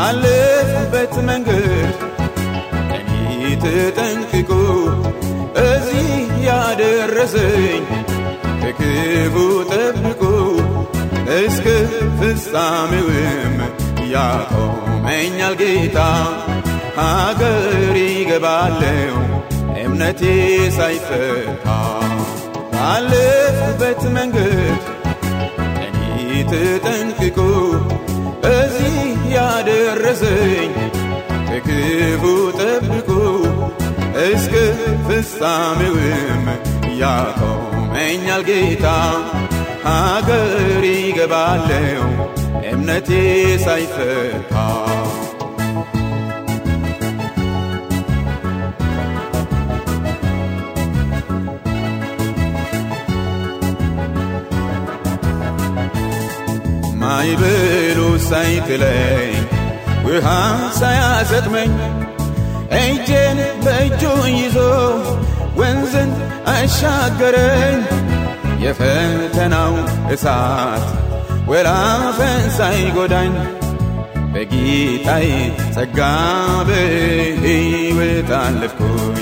ባለፍበት መንገድ እኔ ተጠንቅቆ እዚህ ያደረሰኝ ከክፉ ጠብቆ እስከ ፍጻሜውም ያቆመኛል ጌታ። ሀገር ይገባለው እምነቴ ሳይፈታ ባለፍበት መንገድ እኔ ተጠንቅቆ እዚህ ያደረሰኝ ከክፉ ጠብቆ እስከ ፍጻሜውም ያቆመኛል ጌታ። ሀገር ይገባለው እምነቴ ሳይፈታ። ማይበሉ ሳይጥለኝ ውሃ ሳያሰጥመኝ እጄን በእጁ ይዞ ወንዝን አሻገረኝ። የፈተናው እሳት ወላፈን ሳይጎዳኝ በጌታዬ ጸጋ በሕይወት አለፍኩኝ።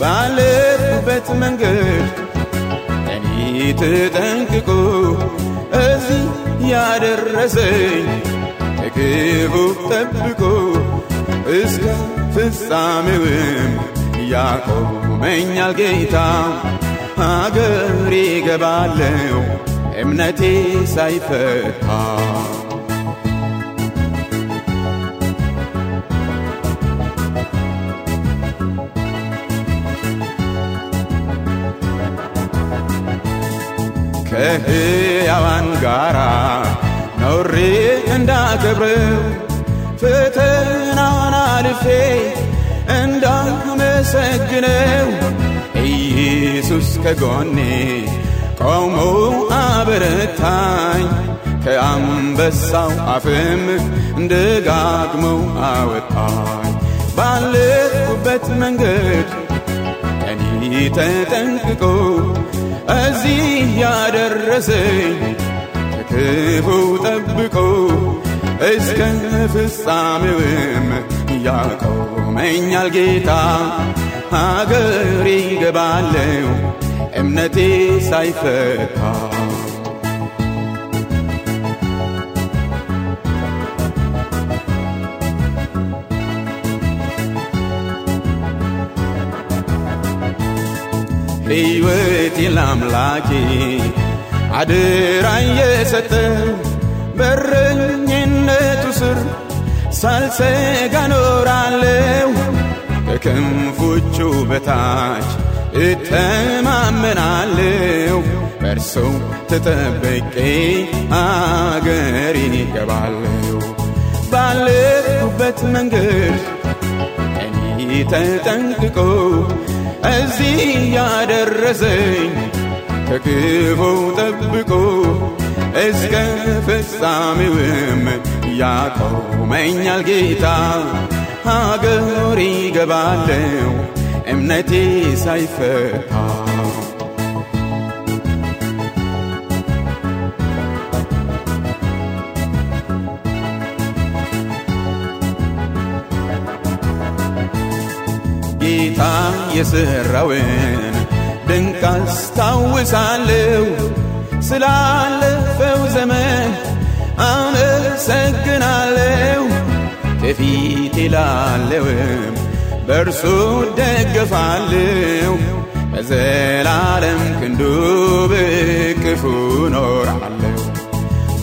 ባለፍኩበት መንገድ እኔ ተጠንቅቆ እዚህ ያደረሰኝ ከክፉ ጠብቆ እስከ ፍጻሜውም ያቆመኛል ጌታ። ሀገር ይገባለው እምነቴ ሳይፈታ ከሕያዋን ጋራ ኖሬ እንዳከብረው ፈተናን አልፌ እንዳመሰግነው ኢየሱስ ከጎኔ ቆሞ አበረታኝ። ከአንበሳው አፍም ደጋግመው አወጣኝ። ባለፍኩበት መንገድ እኔ ተጠንቅቆ እዚህ ያደረሰኝ ከክፉ ጠብቆ እስከ ፍጻሜውም ያቆመኛል ጌታ። ሀገር ይገባለው እምነቴ ሳይፈታ። ሕይወቴ ለአምላኬ አደራ የሰጠው በረኝነቱ ስር ሳልሰጋ ኖራለው ከክንፎቹ በታች እተማመናለው በእርሱ ተጠብቄ አገር ይገባለው ባለፍኩበት መንገድ እኔ ተጠንቅቆ እዚህ ያደረሰኝ እስከ ፍጻሜውም ያቆመኛል ጌታ? ሀገር ይገባለው እምነቴ ሳይፈታ። ጌታ የሰራውን ድንቅ አስታውሳለሁ። ስላለፈው ዘመን አመሰግናለሁ። ከፊቴ ላለውም በእርሱ ደገፋለሁ በዘላለም ክንዱ በክፉ ኖራለሁ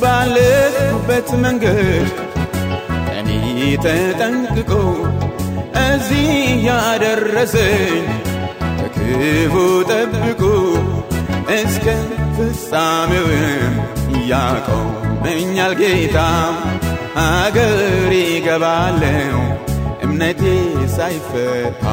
ባለፍኩበት መንገድ እኔ ተጠንቅቆ እዚህ ያደረሰኝ ከክፉ ጠብቆ እስከ ፍጻሜውም ያቆመኛል ጌታ ሀገር ይገባለው እምነቴ ሳይፈታ